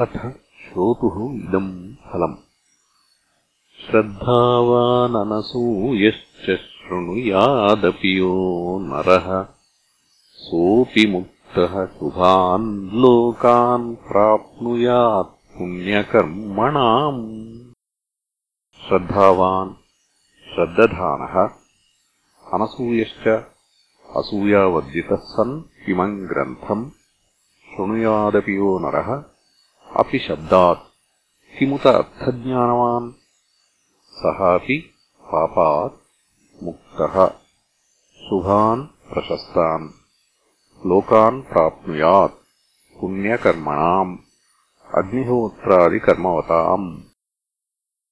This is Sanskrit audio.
अथ श्रोतुः इदम् फलम्। श्रद्धावाननसूयश्च शृणुयादपि यो नरः। सोऽपि मुक्तः शुभान् लोकान् प्राप्नुयात् पुण्यकर्मणाम्। श्रद्धावान् श्रद्दधानः अनसूयश्च असूयावर्जितः सन् इमम् ग्रन्थम्। शृणुयादपि यो नरः अपि शब्दात् किमुत अर्थज्ञानवान् सः अपि पापात् मुक्तः। शुभान् प्रशस्तान्। लोकान् प्राप्नुयात्। पुण्यकर्मणाम्। अग्निहोत्रादिकर्मवताम्।